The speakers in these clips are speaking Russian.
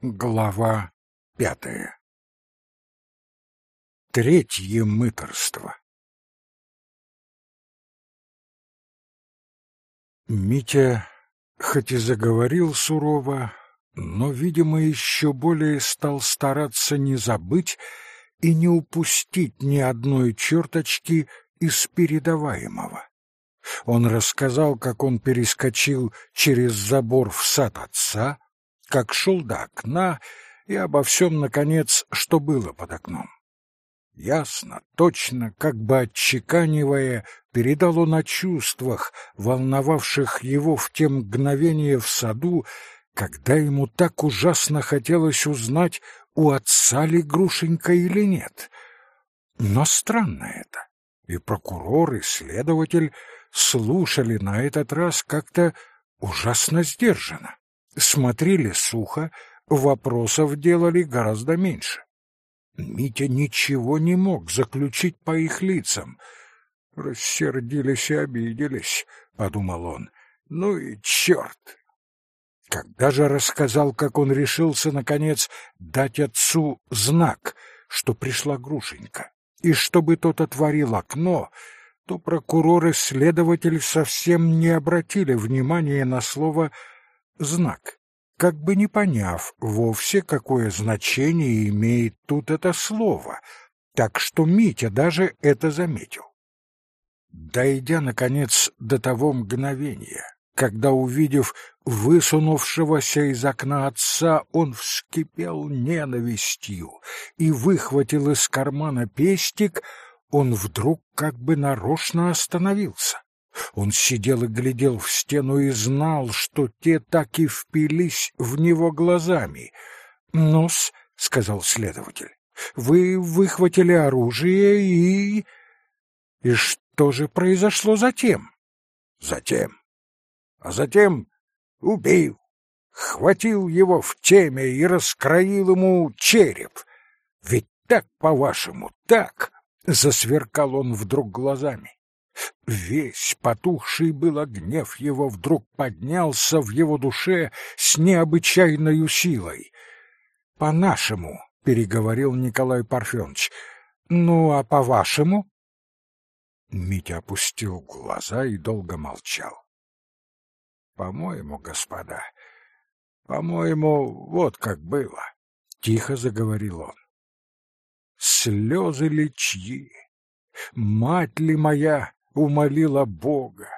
Глава пятая Третье мыторство Митя хоть и заговорил сурово, но, видимо, еще более стал стараться не забыть и не упустить ни одной черточки из передаваемого. Он рассказал, как он перескочил через забор в сад отца, как шел до окна и обо всем, наконец, что было под окном. Ясно, точно, как бы отчеканивая, передал он о чувствах, волновавших его в те мгновения в саду, когда ему так ужасно хотелось узнать, у отца ли Грушенька или нет. Но странно это. И прокурор, и следователь слушали на этот раз как-то ужасно сдержанно смотрели сухо, вопросов делали гораздо меньше. Митя ничего не мог заключить по их лицам. «Рассердились и обиделись», — подумал он. «Ну и черт!» Когда же рассказал, как он решился, наконец, дать отцу знак, что пришла Грушенька, и чтобы тот отворил окно, то прокурор и следователь совсем не обратили внимания на слово знак, как бы не поняв вовсе, какое значение имеет тут это слово, так что Митя даже это заметил. Дойдя, наконец, до того мгновения, когда, увидев высунувшегося из окна отца, он вскипел ненавистью и выхватил из кармана пестик, он вдруг как бы нарочно остановился. Он сидел и глядел в стену и знал, что те так и впились в него глазами. «Ну-с», — сказал следователь, — «вы выхватили оружие и...» «И что же произошло затем?» «Затем? А затем убил, хватил его в теме и раскроил ему череп. Ведь так, по-вашему, так!» — засверкал он вдруг глазами. Весь потухший было гнев его вдруг поднялся в его душе с необычайной силой. «По-нашему», — переговорил Николай Парфенович, — «ну, а по-вашему?» Митя опустил глаза и долго молчал. «По-моему, господа, по-моему, вот как было», — тихо заговорил он. «Слезы ли чьи? Мать ли моя умолила Бога.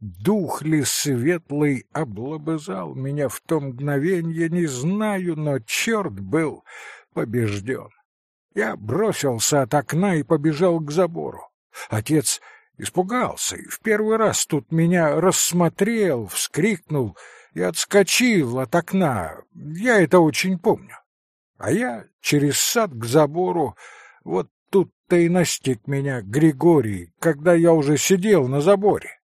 Дух ли светлый облобызал меня в то мгновенье, не знаю, но черт был побежден. Я бросился от окна и побежал к забору. Отец испугался и в первый раз тут меня рассмотрел, вскрикнул и отскочил от окна. Я это очень помню. А я через сад к забору вот и настиг меня Григорий, когда я уже сидел на заборе.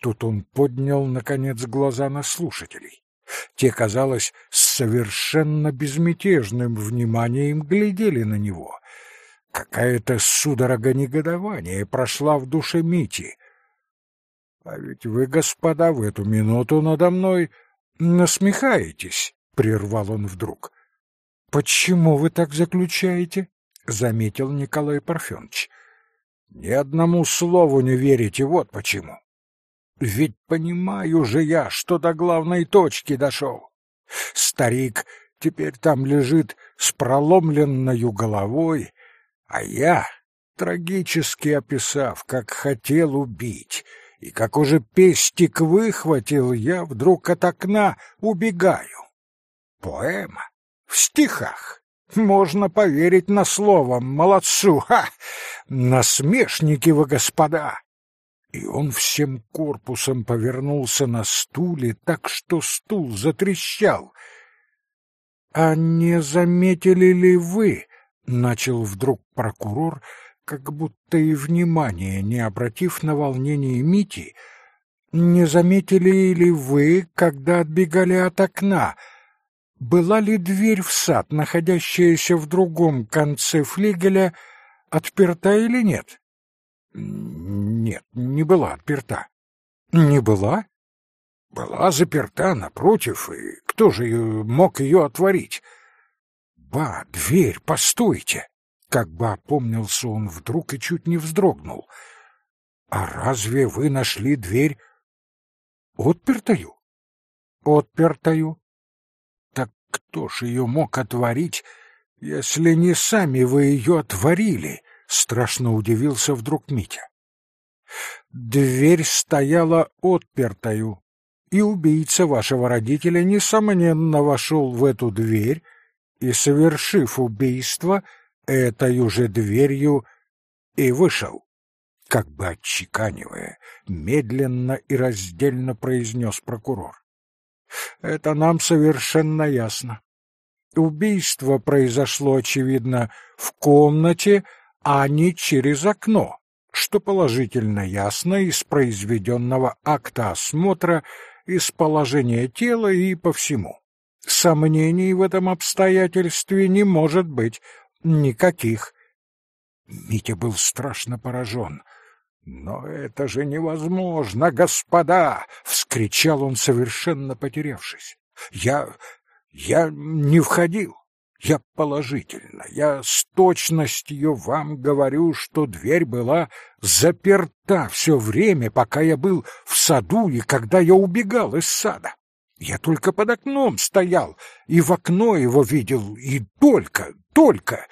Тут он поднял, наконец, глаза на слушателей. Те, казалось, совершенно безмятежным вниманием глядели на него. Какая-то судорога негодования прошла в душе Мити. — А ведь вы, господа, в эту минуту надо мной насмехаетесь, — прервал он вдруг. — Почему вы так заключаете? — заметил Николай Парфенович. — Ни одному слову не верите, вот почему. Ведь понимаю же я, что до главной точки дошел. Старик теперь там лежит с проломленною головой, а я, трагически описав, как хотел убить, и как уже пестик выхватил, я вдруг от окна убегаю. Поэма в стихах. Можно поверить на слово, молодцу, ха! Насмешники вы, господа! И он всем корпусом повернулся на стуле, так что стул затрещал. — А не заметили ли вы, — начал вдруг прокурор, как будто и внимания не обратив на волнение Мити, — не заметили ли вы, когда отбегали от окна, — была ли дверь в сад, находящаяся в другом конце флигеля, отперта или нет? Нет, не была отперта. Не была? Была заперта напротив, и кто же мог ее отворить? Ба, дверь, постойте! Как бы опомнился он вдруг и чуть не вздрогнул. А разве вы нашли дверь отпертою? Отпертою. Кто ж ее мог отворить, если не сами вы ее отворили? Страшно удивился вдруг Митя. Дверь стояла отпертою, и убийца вашего родителя, несомненно, вошел в эту дверь и, совершив убийство, этой же дверью и вышел. Как бы отчеканивая, медленно и раздельно произнес прокурор. Это нам совершенно ясно. Убийство произошло, очевидно, в комнате, а не через окно, что положительно ясно из произведенного акта осмотра, из положения тела и по всему. Сомнений в этом обстоятельстве не может быть никаких. Митя был страшно поражен. «Но это же невозможно, господа!» — вскричал он, совершенно потерявшись. «Я... я не входил. Я положительно, я с точностью вам говорю, что дверь была заперта все время, пока я был в саду и когда я убегал из сада. Я только под окном стоял и в окно его видел, и только, только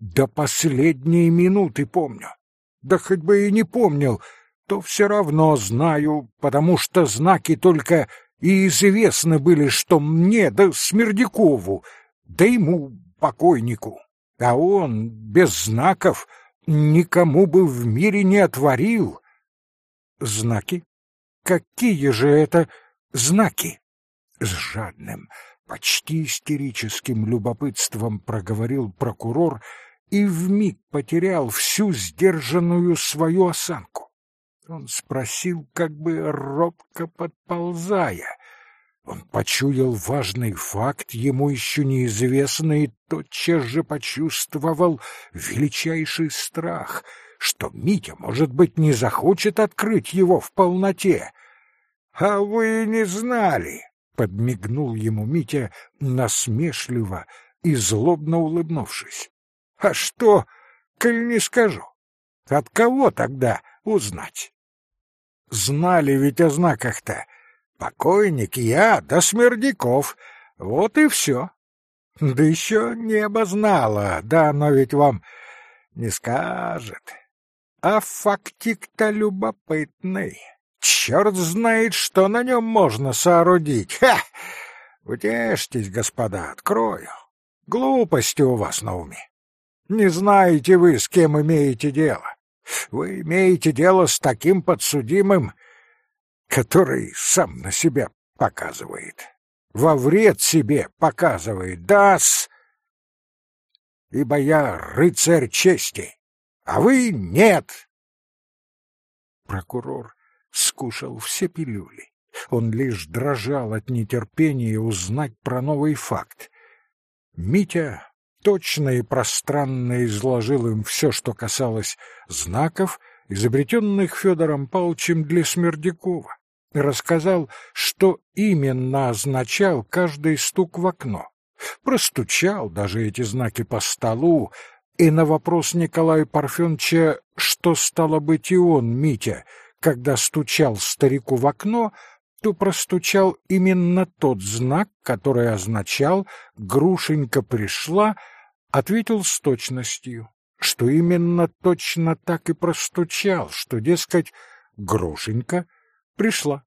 до последней минуты помню. Да хоть бы и не помнил, то все равно знаю, потому что знаки только и известны были, что мне да Смердякову, да ему, покойнику. А он без знаков никому бы в мире не отворил. Знаки? Какие же это знаки? С жадным, почти истерическим любопытством проговорил прокурор и вмиг потерял всю сдержанную свою осанку. Он спросил, как бы робко подползая, он почуял важный факт, ему еще неизвестный, и тотчас же почувствовал величайший страх, что Митя, может быть, не захочет открыть его в полноте. — А вы не знали? — подмигнул ему Митя насмешливо и злобно улыбнувшись. — А что, коль не скажу? От кого тогда узнать? Знали ведь о знаках-то, Покойник я да Смердяков. Вот и все. Да еще небо знало, да оно ведь вам не скажет. А фактик-то любопытный. Черт знает, что на нем можно соорудить. Ха! Утешьтесь, господа, открою. Глупости у вас на уме. Не знаете вы, с кем имеете дело. Вы имеете дело с таким подсудимым, который сам на себя показывает. Во вред себе показывает, да-с. Ибо я рыцарь чести, а вы нет. Прокурор скушал все пилюли. Он лишь дрожал от нетерпения узнать про новый факт. Митя точно и пространно изложил им все, что касалось знаков, изобретенных Федором Павловичем для Смердякова рассказал, что именно означал каждый стук в окно. Простучал даже эти знаки по столу, и на вопрос Николая Парфеновича, что стало быть и он, Митя, когда стучал старику в окно, то простучал именно тот знак, который означал «Грушенька пришла», ответил с точностью, что именно точно так и простучал, что, дескать, «Грушенька» пришла.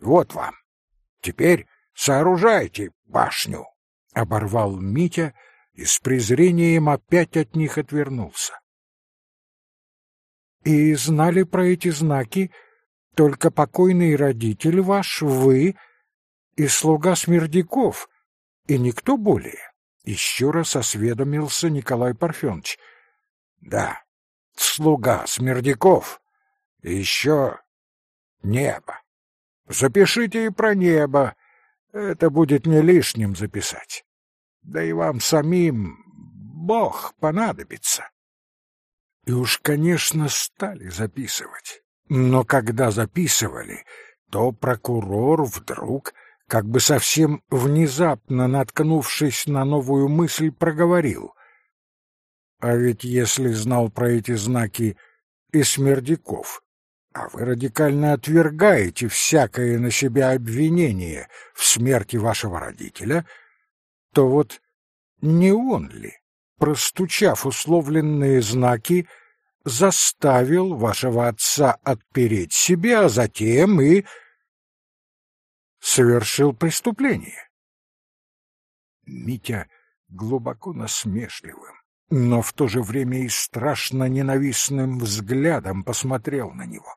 Вот вам. Теперь сооружайте башню, — оборвал Митя и с презрением опять от них отвернулся. И знали про эти знаки только покойный родитель ваш, вы и слуга Смердяков, и никто более. Еще раз осведомился Николай Парфенович. Да, слуга Смердяков, и еще небо. Запишите и про небо. Это будет не лишним записать. Да и вам самим Бог понадобится. И уж, конечно, стали записывать. Но когда записывали, то прокурор вдруг как бы совсем внезапно наткнувшись на новую мысль, проговорил. А ведь если знал про эти знаки и Смердяков, а вы радикально отвергаете всякое на себя обвинение в смерти вашего родителя, то вот не он ли, простучав условленные знаки, заставил вашего отца отпереть себя, а затем и совершил преступление. Митя глубоко насмешливым, но в то же время и страшно ненавистным взглядом посмотрел на него.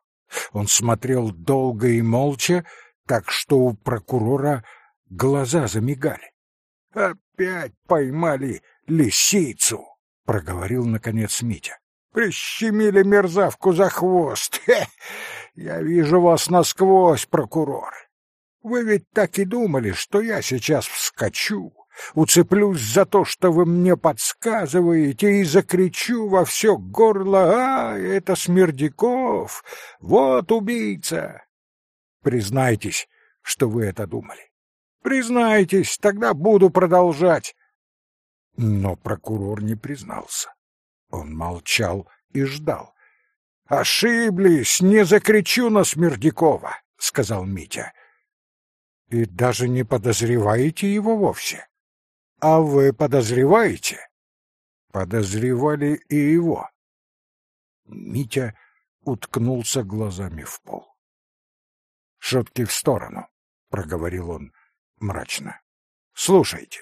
Он смотрел долго и молча, так что у прокурора глаза замигали. «Опять поймали лисицу!» — проговорил, наконец, Митя. «Прищемили мерзавку за хвост! Хе! Я вижу вас насквозь, прокурор! Вы ведь так и думали, что я сейчас вскочу, уцеплюсь за то, что вы мне подсказываете, и закричу во все горло «А, это Смердяков! Вот убийца!» Признайтесь, что вы это думали. Признайтесь, тогда буду продолжать. Но прокурор не признался. Он молчал и ждал. «Ошиблись, не закричу на Смердякова», — сказал Митя и даже не подозреваете его вовсе. А вы подозреваете? Подозревали и его. Митя уткнулся глазами в пол. Шутки в сторону, проговорил он мрачно. Слушайте.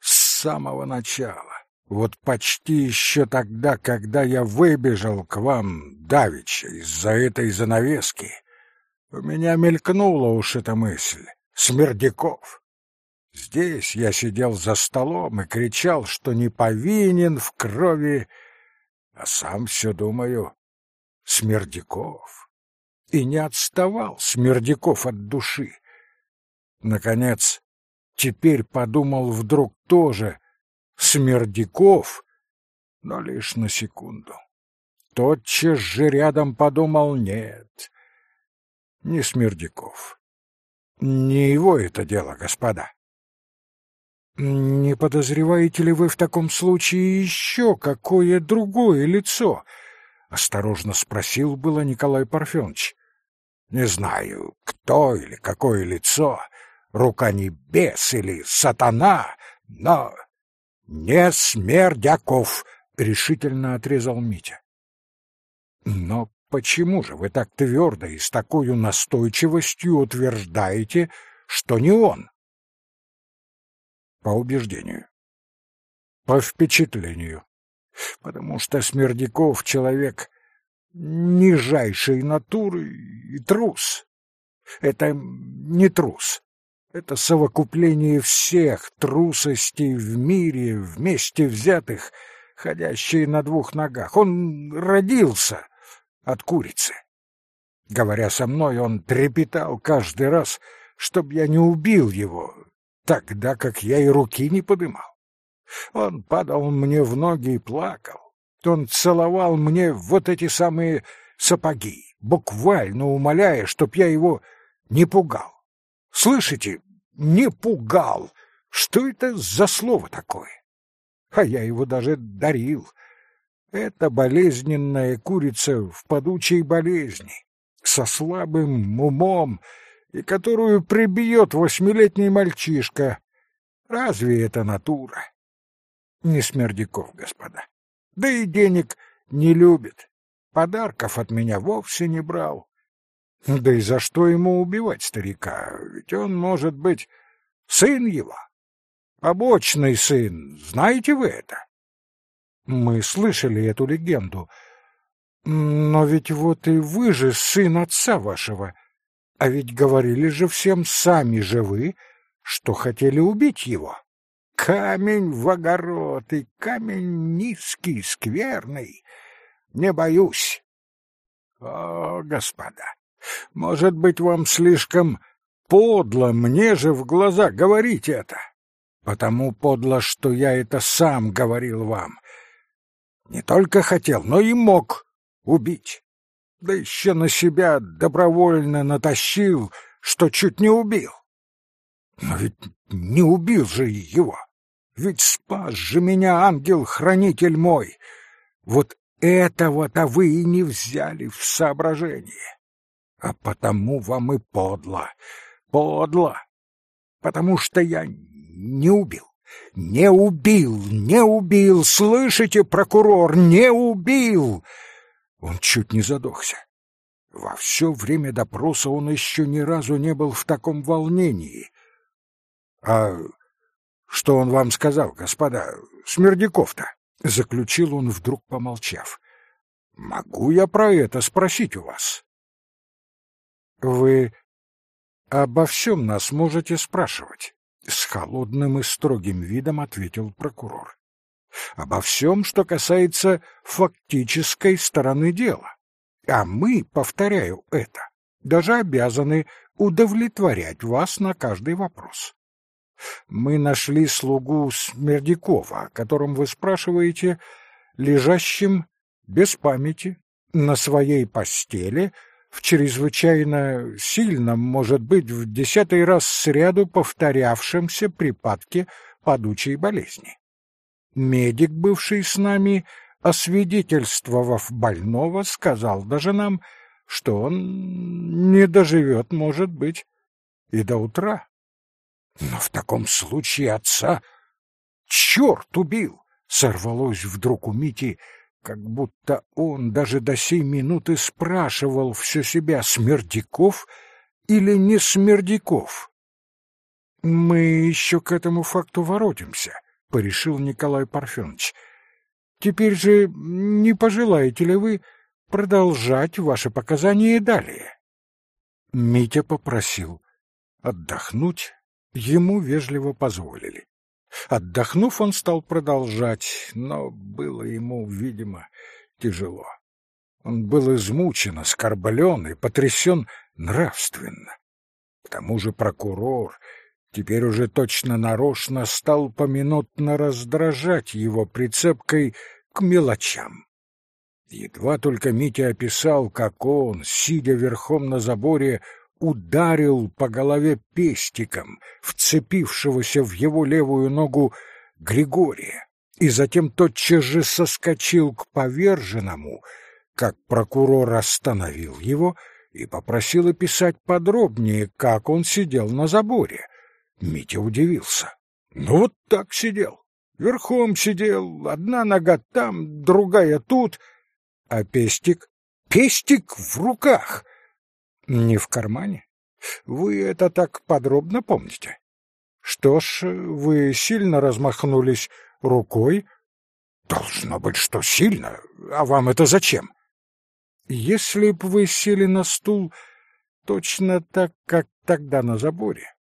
С самого начала, вот почти еще тогда, когда я выбежал к вам давеча из-за этой занавески, у меня мелькнула уж эта мысль. Смердяков. Здесь я сидел за столом и кричал, что не повинен в крови, а сам все думаю, Смердяков. И не отставал Смердяков от души. Наконец, теперь подумал вдруг тоже Смердяков, но лишь на секунду. Тотчас же рядом подумал «нет» не Смердяков. Не его это дело, господа. Не подозреваете ли вы в таком случае еще какое другое лицо? Осторожно спросил было Николай Парфенович. Не знаю, кто или какое лицо, рука небес или сатана, но не Смердяков, решительно отрезал Митя. Но Почему же вы так твердо и с такой настойчивостью утверждаете, что не он? По убеждению. По впечатлению. Потому что Смердяков человек нижайшей натуры и трус. Это не трус. Это совокупление всех трусостей в мире, вместе взятых, ходящие на двух ногах. Он родился от курицы. Говоря со мной, он трепетал каждый раз, чтоб я не убил его, тогда как я и руки не подымал. Он падал мне в ноги и плакал. Он целовал мне вот эти самые сапоги, буквально умоляя, чтоб я его не пугал. Слышите, не пугал. Что это за слово такое? А я его даже дарил. Это болезненная курица в подучей болезни, со слабым умом, и которую прибьет восьмилетний мальчишка. Разве это натура? Не Смердяков, господа. Да и денег не любит. Подарков от меня вовсе не брал. Да и за что ему убивать старика? Ведь он, может быть, сын его. Побочный сын, знаете вы это? Мы слышали эту легенду. Но ведь вот и вы же сын отца вашего. А ведь говорили же всем сами же вы, что хотели убить его. Камень в огород и камень низкий, скверный. Не боюсь. О, господа, может быть, вам слишком подло мне же в глаза говорить это. Потому подло, что я это сам говорил вам. Не только хотел, но и мог убить. да еще на себя добровольно натащил, что чуть не убил. Но ведь не убил же его. Ведь спас же меня ангел-хранитель мой. Вот этого-то вы и не взяли в соображение. А потому вам и подло, подло. Потому что я не убил. Не убил, не убил, слышите, прокурор, не убил! Он чуть не задохся. Во все время допроса он еще ни разу не был в таком волнении. — А что он вам сказал, господа, Смердяков-то? — заключил он, вдруг помолчав. — Могу я про это спросить у вас? — Вы обо всем нас можете спрашивать. С холодным и строгим видом ответил прокурор. Обо всем, что касается фактической стороны дела. А мы, повторяю это, даже обязаны удовлетворять вас на каждый вопрос. Мы нашли слугу Смердякова, о котором вы спрашиваете, лежащим без памяти на своей постели в чрезвычайно сильном, может быть, в десятый раз сряду повторявшемся припадке падучей болезни. Медик, бывший с нами, освидетельствовав больного, сказал даже нам, что он не доживет, может быть, и до утра. Но в таком случае отца черт убил, сорвалось вдруг у Мити, как будто он даже до сей минуты спрашивал все себя, Смердяков или не Смердяков. «Мы еще к этому факту воротимся», — порешил Николай Парфенович. «Теперь же не пожелаете ли вы продолжать ваши показания далее?» Митя попросил отдохнуть, ему вежливо позволили. Отдохнув, он стал продолжать, но было ему, видимо, тяжело. Он был измучен, оскорблен и потрясен нравственно. К тому же прокурор теперь уже точно нарочно стал поминутно раздражать его прицепкой к мелочам. Едва только Митя описал, как он, сидя верхом на заборе, ударил по голове пестиком вцепившегося в его левую ногу Григория, и затем тотчас же соскочил к поверженному, как прокурор остановил его и попросил описать подробнее, как он сидел на заборе. Митя удивился. Ну вот так сидел. Верхом сидел, одна нога там, другая тут, а пестик... Пестик в руках! Не в кармане? Вы это так подробно помните? Что ж, вы сильно размахнулись рукой? Должно быть, что сильно. А вам это зачем? Если б вы сели на стул точно так, как тогда на заборе,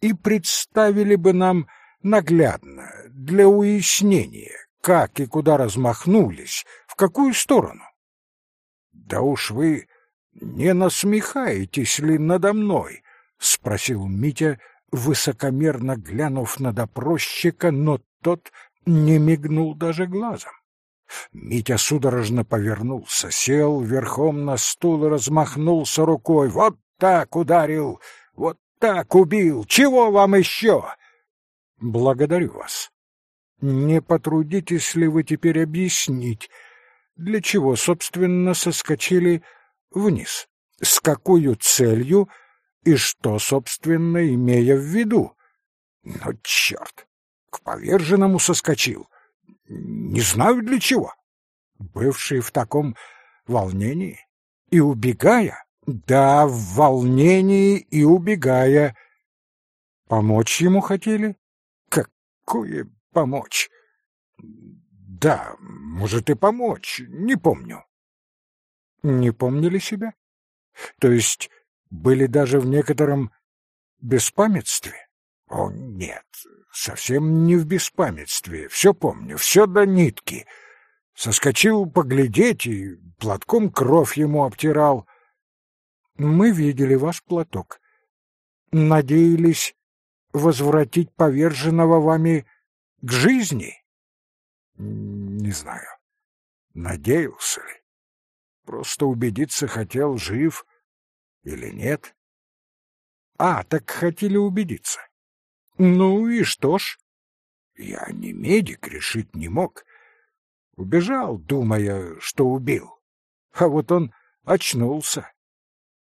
и представили бы нам наглядно, для уяснения, как и куда размахнулись, в какую сторону. Да уж вы не насмехаетесь ли надо мной? спросил Митя, высокомерно глянув на допросчика, но тот не мигнул даже глазом. Митя судорожно повернулся, сел верхом на стул и размахнулся рукой. Вот так ударил, вот так убил. Чего вам еще? Благодарю вас. Не потрудитесь ли вы теперь объяснить, для чего, собственно, соскочили вниз. С какой целью и что, собственно, имея в виду? Ну, черт! К поверженному соскочил. Не знаю для чего. Бывший в таком волнении и убегая? Да, в волнении и убегая. Помочь ему хотели? Какое помочь? Да, может и помочь, не помню. Не помнили себя? То есть были даже в некотором беспамятстве? О, нет, совсем не в беспамятстве. Все помню, все до нитки. Соскочил поглядеть и платком кровь ему обтирал. Мы видели ваш платок. Надеялись возвратить поверженного вами к жизни? Не знаю, надеялся ли. Просто убедиться хотел, жив или нет. А, так хотели убедиться. Ну и что ж? Я не медик, решить не мог. Убежал, думая, что убил. А вот он очнулся.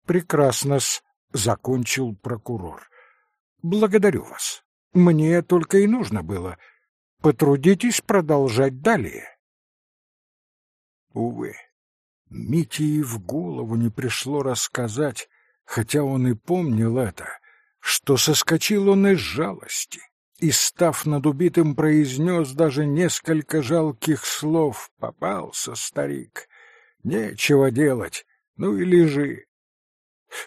Прекрасно-с, закончил прокурор. Благодарю вас. Мне только и нужно было. Потрудитесь продолжать далее. Увы, Мите и в голову не пришло рассказать, хотя он и помнил это, что соскочил он из жалости и, став над убитым, произнес даже несколько жалких слов. Попался старик. Нечего делать, ну и лежи.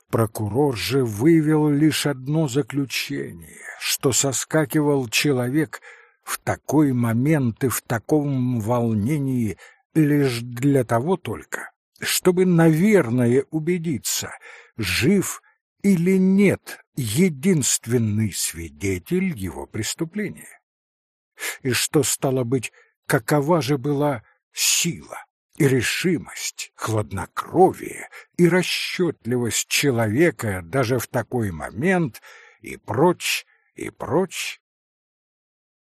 Прокурор же вывел лишь одно заключение, что соскакивал человек в такой момент и в таком волнении лишь для того только, чтобы, наверное, убедиться, жив или нет единственный свидетель его преступления. И что, стало быть, какова же была сила и решимость, хладнокровие и расчетливость человека даже в такой момент и прочь, и прочь.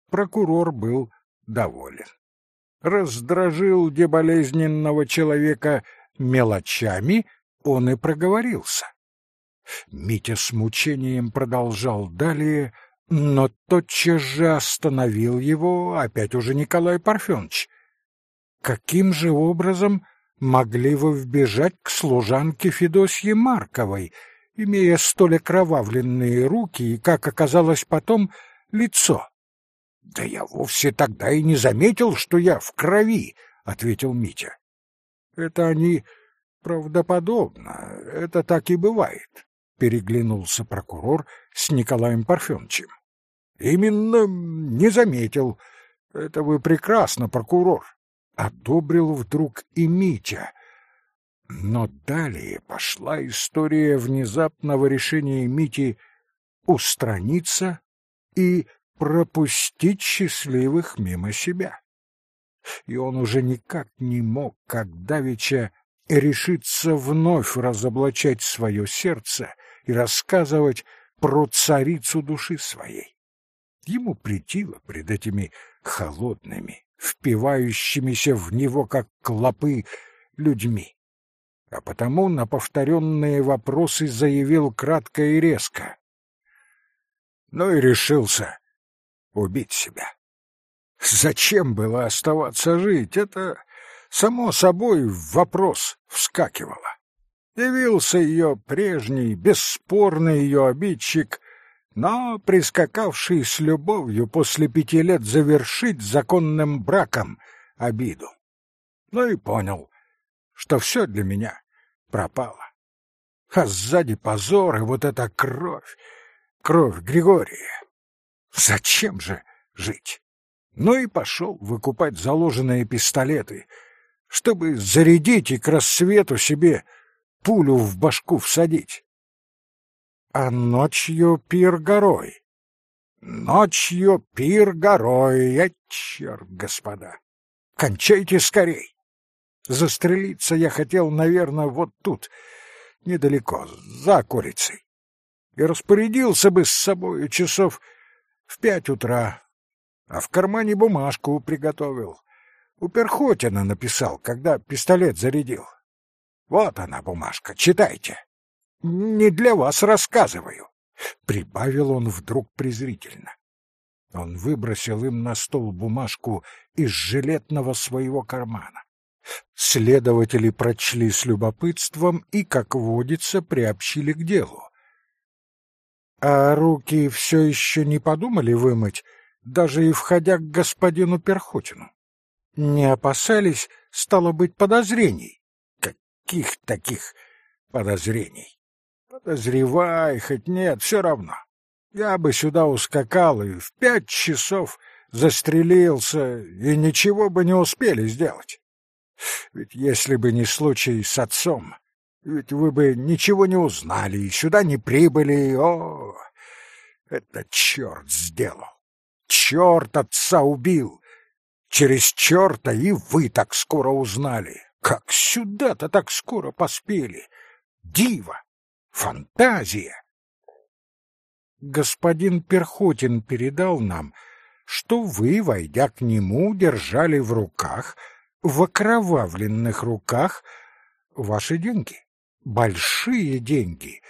Прокурор был доволен. Раздражил деболезненного человека мелочами, он и проговорился. Митя с мучением продолжал далее, но тотчас же остановил его опять уже Николай Парфенович. Каким же образом могли вы вбежать к служанке Федосье Марковой, имея столь окровавленные руки и, как оказалось потом, лицо? — Да я вовсе тогда и не заметил, что я в крови, — ответил Митя. — Это они правдоподобно, это так и бывает, — переглянулся прокурор с Николаем Парфеновичем. — Именно не заметил. Это вы прекрасно, прокурор одобрил вдруг и Митя. Но далее пошла история внезапного решения Мити устраниться и пропустить счастливых мимо себя. И он уже никак не мог, как давеча, решиться вновь разоблачать свое сердце и рассказывать про царицу души своей. Ему претило пред этими холодными, впивающимися в него, как клопы, людьми. А потому на повторенные вопросы заявил кратко и резко. Ну и решился убить себя. Зачем было оставаться жить? Это, само собой, вопрос вскакивало. Явился ее прежний, бесспорный ее обидчик, но прискакавший с любовью после пяти лет завершить законным браком обиду. Ну и понял, что все для меня пропало. А сзади позор и вот эта кровь, кровь Григория. Зачем же жить? Ну и пошел выкупать заложенные пистолеты, чтобы зарядить и к рассвету себе пулю в башку всадить а ночью пир горой. Ночью пир горой, я черт, господа. Кончайте скорей. Застрелиться я хотел, наверное, вот тут, недалеко, за курицей. И распорядился бы с собой часов в пять утра, а в кармане бумажку приготовил. У Перхотина написал, когда пистолет зарядил. Вот она бумажка, читайте не для вас рассказываю, — прибавил он вдруг презрительно. Он выбросил им на стол бумажку из жилетного своего кармана. Следователи прочли с любопытством и, как водится, приобщили к делу. — А руки все еще не подумали вымыть, даже и входя к господину Перхотину? Не опасались, стало быть, подозрений? Каких таких подозрений? Подозревай, хоть нет, все равно. Я бы сюда ускакал и в пять часов застрелился, и ничего бы не успели сделать. Ведь если бы не случай с отцом, ведь вы бы ничего не узнали и сюда не прибыли. О, это черт сделал. Черт отца убил. Через черта и вы так скоро узнали. Как сюда-то так скоро поспели? Диво! Фантазия! Господин Перхотин передал нам, что вы, войдя к нему, держали в руках, в окровавленных руках, ваши деньги, большие деньги,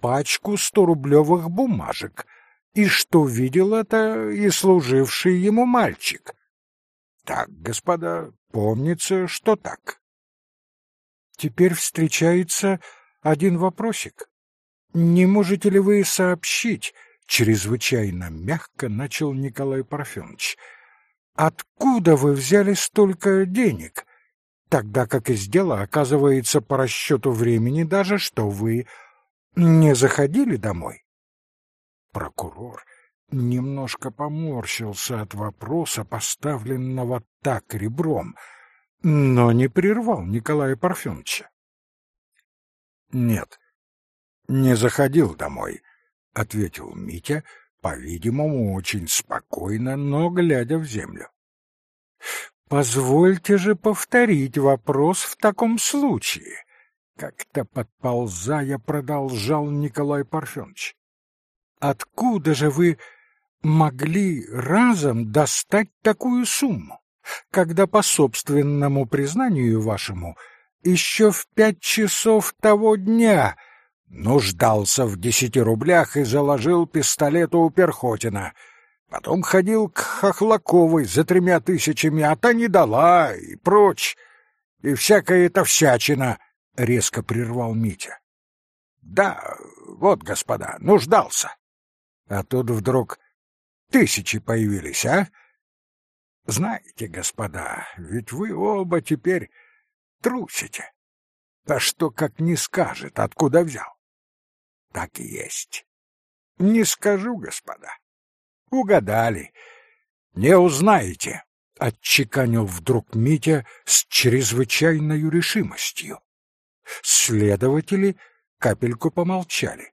пачку сторублевых бумажек, и что видел это и служивший ему мальчик. Так, господа, помнится, что так. Теперь встречается один вопросик. Не можете ли вы сообщить, чрезвычайно мягко начал Николай Парфенович, откуда вы взяли столько денег, тогда как из дела оказывается по расчету времени даже, что вы не заходили домой? Прокурор немножко поморщился от вопроса, поставленного так ребром — но не прервал Николая Парфеновича. «Нет, не заходил домой», — ответил Митя, по-видимому, очень спокойно, но глядя в землю. «Позвольте же повторить вопрос в таком случае», — как-то подползая продолжал Николай Парфенович. «Откуда же вы могли разом достать такую сумму?» когда, по собственному признанию вашему, еще в пять часов того дня нуждался в десяти рублях и заложил пистолет у Перхотина. Потом ходил к Хохлаковой за тремя тысячами, а та не дала, и прочь. И всякая эта всячина, — резко прервал Митя. Да, вот, господа, нуждался. А тут вдруг тысячи появились, а? Знаете, господа, ведь вы оба теперь трусите. Да что как не скажет, откуда взял? Так и есть. Не скажу, господа. Угадали. Не узнаете, — отчеканил вдруг Митя с чрезвычайной решимостью. Следователи капельку помолчали.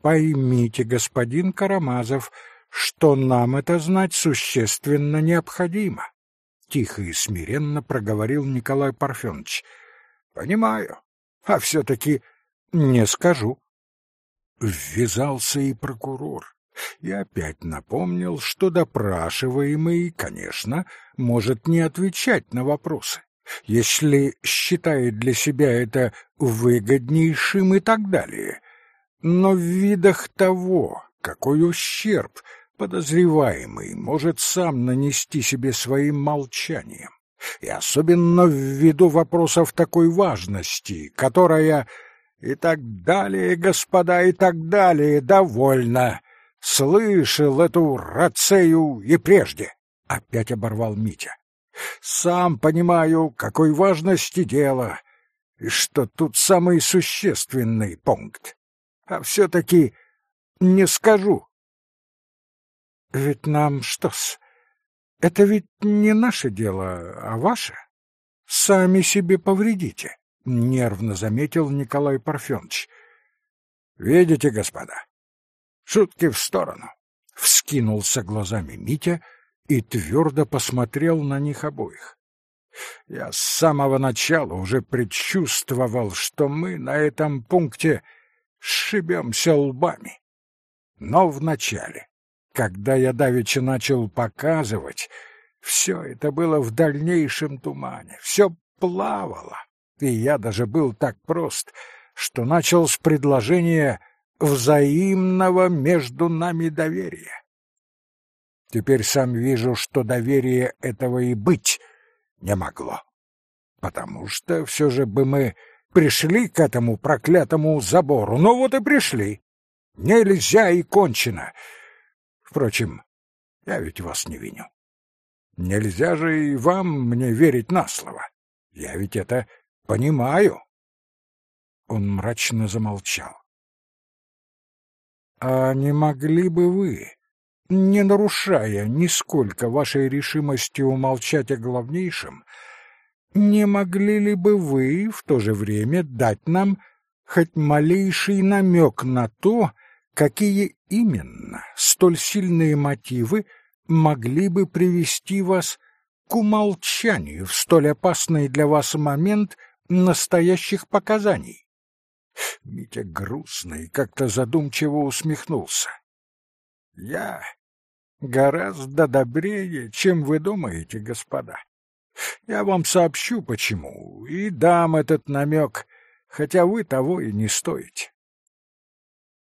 Поймите, господин Карамазов, — что нам это знать существенно необходимо. Тихо и смиренно проговорил Николай Парфенович. Понимаю, а все-таки не скажу. Ввязался и прокурор и опять напомнил, что допрашиваемый, конечно, может не отвечать на вопросы, если считает для себя это выгоднейшим и так далее. Но в видах того, какой ущерб подозреваемый может сам нанести себе своим молчанием, и особенно ввиду вопросов такой важности, которая и так далее, господа, и так далее, довольно. Слышал эту рацею и прежде, — опять оборвал Митя. Сам понимаю, какой важности дело, и что тут самый существенный пункт. А все-таки не скажу. Ведь нам что-с? Это ведь не наше дело, а ваше. Сами себе повредите, — нервно заметил Николай Парфенович. Видите, господа, шутки в сторону. Вскинулся глазами Митя и твердо посмотрел на них обоих. Я с самого начала уже предчувствовал, что мы на этом пункте сшибемся лбами. Но вначале, когда я давеча начал показывать, все это было в дальнейшем тумане, все плавало, и я даже был так прост, что начал с предложения взаимного между нами доверия. Теперь сам вижу, что доверие этого и быть не могло, потому что все же бы мы пришли к этому проклятому забору, ну вот и пришли. Нельзя и кончено. Впрочем, я ведь вас не виню. Нельзя же и вам мне верить на слово. Я ведь это понимаю. Он мрачно замолчал. А не могли бы вы, не нарушая нисколько вашей решимости умолчать о главнейшем, не могли ли бы вы в то же время дать нам хоть малейший намек на то, какие именно столь сильные мотивы могли бы привести вас к умолчанию в столь опасный для вас момент настоящих показаний. Митя грустно и как-то задумчиво усмехнулся. Я гораздо добрее, чем вы думаете, господа. Я вам сообщу, почему, и дам этот намек, хотя вы того и не стоите.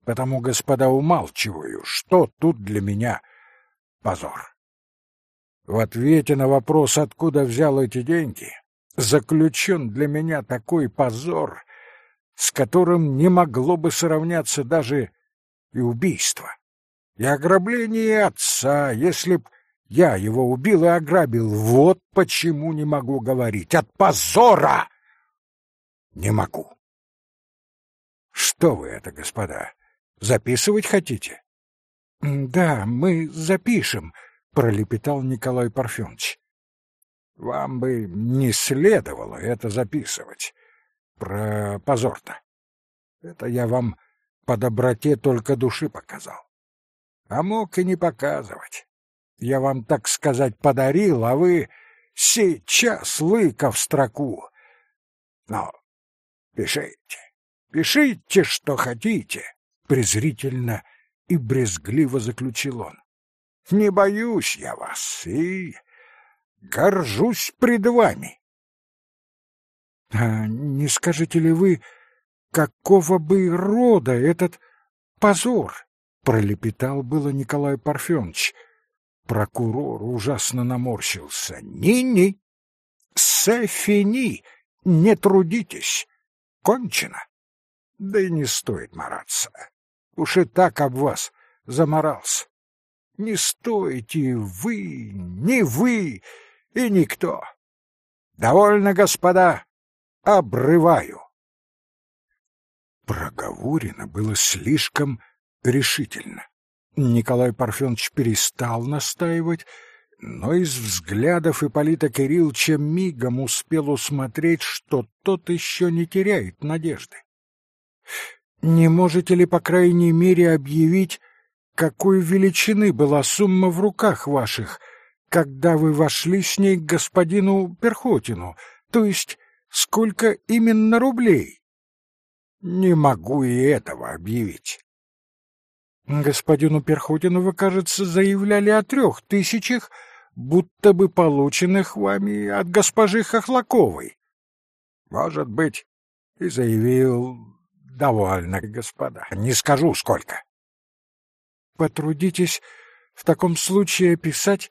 Потому, господа, умалчиваю, что тут для меня позор. В ответе на вопрос, откуда взял эти деньги, заключен для меня такой позор, с которым не могло бы сравняться даже и убийство. И ограбление отца, если б я его убил и ограбил, вот почему не могу говорить. От позора не могу. Что вы это, господа, записывать хотите? Да, мы запишем, пролепетал Николай Парфенович. Вам бы не следовало это записывать. Про позор-то. Это я вам по доброте только души показал. А мог и не показывать. Я вам, так сказать, подарил, а вы сейчас лыка в строку. Но пишите, пишите, что хотите, презрительно и брезгливо заключил он. Не боюсь я вас и горжусь пред вами. А не скажете ли вы, какого бы рода этот позор? Пролепетал было Николай Парфенович — Прокурор ужасно наморщился. «Ни-ни! Сефини! Не трудитесь! Кончено! Да и не стоит мараться. Уж и так об вас заморался. Не стоите вы, ни вы и никто. Довольно, господа, обрываю!» Проговорено было слишком решительно. Николай Парфенович перестал настаивать, но из взглядов Ипполита Кирилловича мигом успел усмотреть, что тот еще не теряет надежды. «Не можете ли, по крайней мере, объявить, какой величины была сумма в руках ваших, когда вы вошли с ней к господину Перхотину, то есть сколько именно рублей?» «Не могу и этого объявить. Господину Перхотину вы, кажется, заявляли о трех тысячах, будто бы полученных вами от госпожи Хохлаковой. Может быть, и заявил довольно, господа. Не скажу, сколько. Потрудитесь в таком случае описать,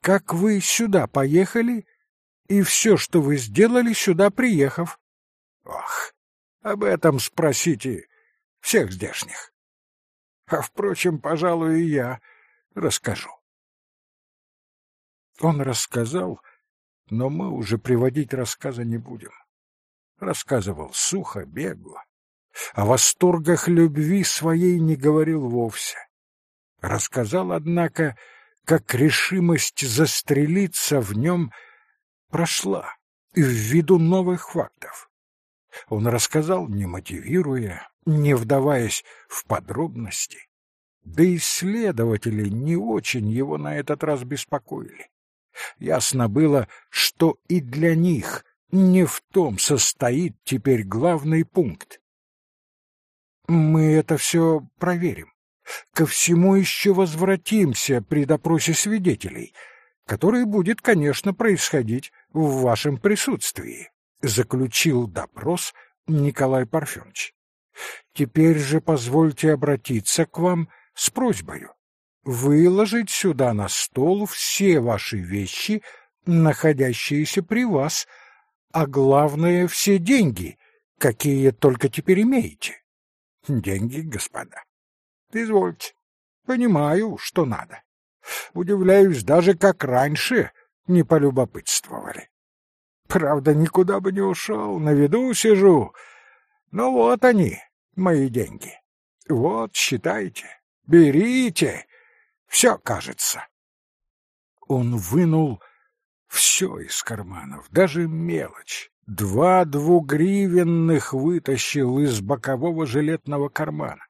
как вы сюда поехали и все, что вы сделали сюда, приехав. Ох, об этом спросите всех здешних. А, впрочем, пожалуй, и я расскажу. Он рассказал, но мы уже приводить рассказа не будем. Рассказывал сухо, бегло. О восторгах любви своей не говорил вовсе. Рассказал, однако, как решимость застрелиться в нем прошла ввиду новых фактов. Он рассказал, не мотивируя, не вдаваясь в подробности. Да и следователи не очень его на этот раз беспокоили. Ясно было, что и для них не в том состоит теперь главный пункт. Мы это все проверим. Ко всему еще возвратимся при допросе свидетелей, который будет, конечно, происходить в вашем присутствии, заключил допрос Николай Парфенович. Теперь же позвольте обратиться к вам с просьбой выложить сюда на стол все ваши вещи, находящиеся при вас, а главное — все деньги, какие только теперь имеете. Деньги, господа. Извольте. Понимаю, что надо. Удивляюсь даже, как раньше не полюбопытствовали. Правда, никуда бы не ушел, на виду сижу, ну вот они, мои деньги. Вот, считайте, берите. Все, кажется. Он вынул все из карманов, даже мелочь. Два двугривенных вытащил из бокового жилетного кармана.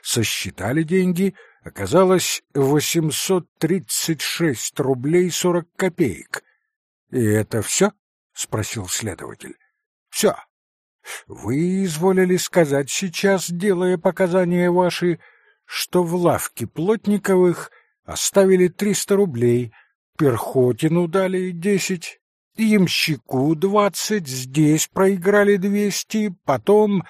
Сосчитали деньги, оказалось 836 рублей 40 копеек. — И это все? — спросил следователь. — Все. Вы изволили сказать сейчас, делая показания ваши, что в лавке Плотниковых оставили триста рублей, Перхотину дали десять, ямщику двадцать, здесь проиграли двести, потом...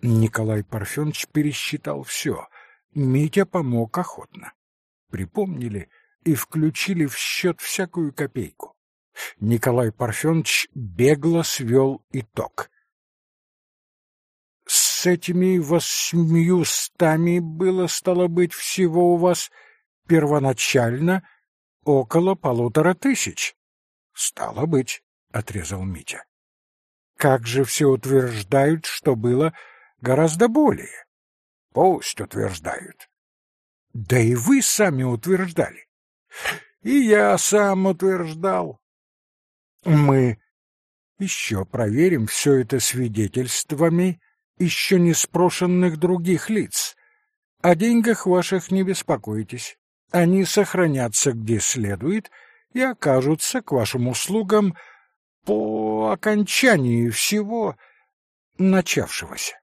Николай Парфенович пересчитал все. Митя помог охотно. Припомнили и включили в счет всякую копейку. Николай Парфенович бегло свел итог. С этими восьмиюстами было, стало быть, всего у вас первоначально около полутора тысяч. — Стало быть, — отрезал Митя. — Как же все утверждают, что было гораздо более? — Пусть утверждают. — Да и вы сами утверждали. — И я сам утверждал. — Мы еще проверим все это свидетельствами еще не спрошенных других лиц. О деньгах ваших не беспокойтесь. Они сохранятся где следует и окажутся к вашим услугам по окончании всего начавшегося.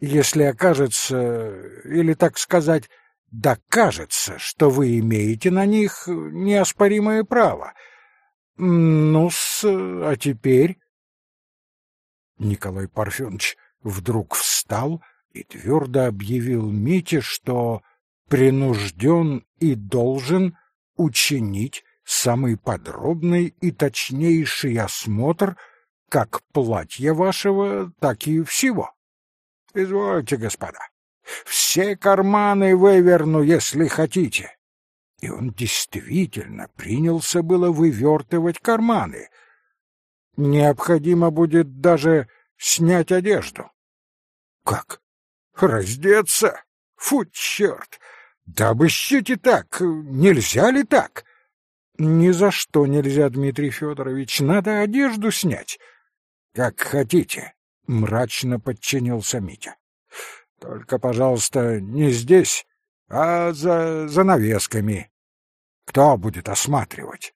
Если окажется, или, так сказать, докажется, что вы имеете на них неоспоримое право. Ну-с, а теперь... Николай Парфенович вдруг встал и твердо объявил Мите, что принужден и должен учинить самый подробный и точнейший осмотр как платья вашего, так и всего. Извольте, господа, все карманы выверну, если хотите. И он действительно принялся было вывертывать карманы. Необходимо будет даже снять одежду. Как? Раздеться? Фу, черт! Да обыщите так, нельзя ли так? Ни за что нельзя, Дмитрий Федорович, надо одежду снять. Как хотите, мрачно подчинился Митя. Только, пожалуйста, не здесь, а за занавесками. Кто будет осматривать?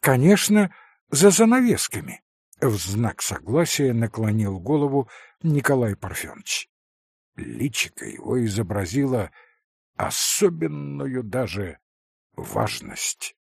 Конечно, за занавесками. В знак согласия наклонил голову Николай Парфенович. Личико его изобразило особенную даже важность.